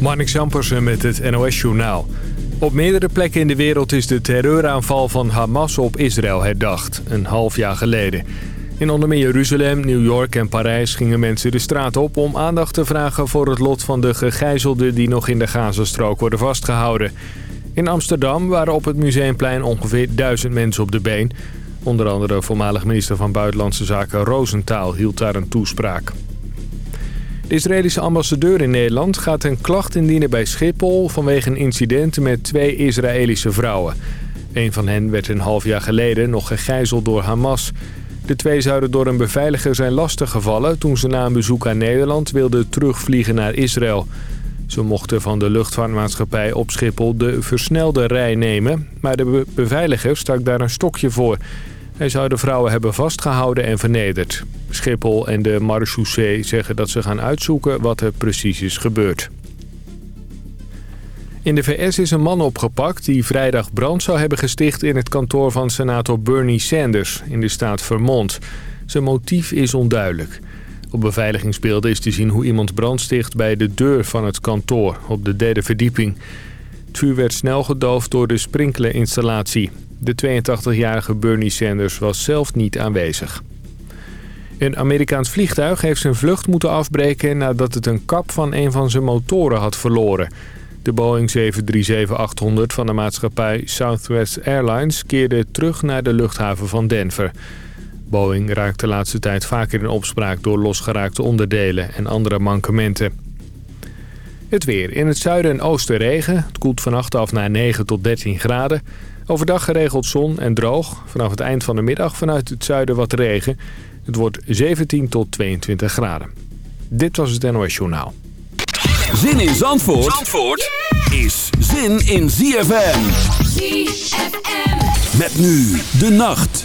Marnik Zampersen met het NOS-journaal. Op meerdere plekken in de wereld is de terreuraanval van Hamas op Israël herdacht, een half jaar geleden. In onder meer Jeruzalem, New York en Parijs gingen mensen de straat op... om aandacht te vragen voor het lot van de gegijzelden die nog in de Gazastrook worden vastgehouden. In Amsterdam waren op het Museumplein ongeveer duizend mensen op de been. Onder andere voormalig minister van Buitenlandse Zaken Rosenthal hield daar een toespraak. De Israëlische ambassadeur in Nederland gaat een klacht indienen bij Schiphol... vanwege een incident met twee Israëlische vrouwen. Een van hen werd een half jaar geleden nog gegijzeld door Hamas. De twee zouden door een beveiliger zijn lastiggevallen... toen ze na een bezoek aan Nederland wilden terugvliegen naar Israël. Ze mochten van de luchtvaartmaatschappij op Schiphol de versnelde rij nemen... maar de beveiliger stak daar een stokje voor... Hij zou de vrouwen hebben vastgehouden en vernederd. Schiphol en de marechaussee zeggen dat ze gaan uitzoeken wat er precies is gebeurd. In de VS is een man opgepakt die vrijdag brand zou hebben gesticht... in het kantoor van senator Bernie Sanders in de staat Vermont. Zijn motief is onduidelijk. Op beveiligingsbeelden is te zien hoe iemand brand sticht bij de deur van het kantoor op de derde verdieping. Het vuur werd snel gedoofd door de sprinklerinstallatie. De 82-jarige Bernie Sanders was zelf niet aanwezig. Een Amerikaans vliegtuig heeft zijn vlucht moeten afbreken... nadat het een kap van een van zijn motoren had verloren. De Boeing 737-800 van de maatschappij Southwest Airlines... keerde terug naar de luchthaven van Denver. Boeing raakt de laatste tijd vaker in opspraak... door losgeraakte onderdelen en andere mankementen. Het weer. In het zuiden en oosten regen. Het koelt vannacht af naar 9 tot 13 graden. Overdag geregeld zon en droog. Vanaf het eind van de middag vanuit het zuiden wat regen. Het wordt 17 tot 22 graden. Dit was het NOS Journaal. Zin in Zandvoort, Zandvoort is zin in ZFM. ZFM. Met nu de nacht.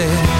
dead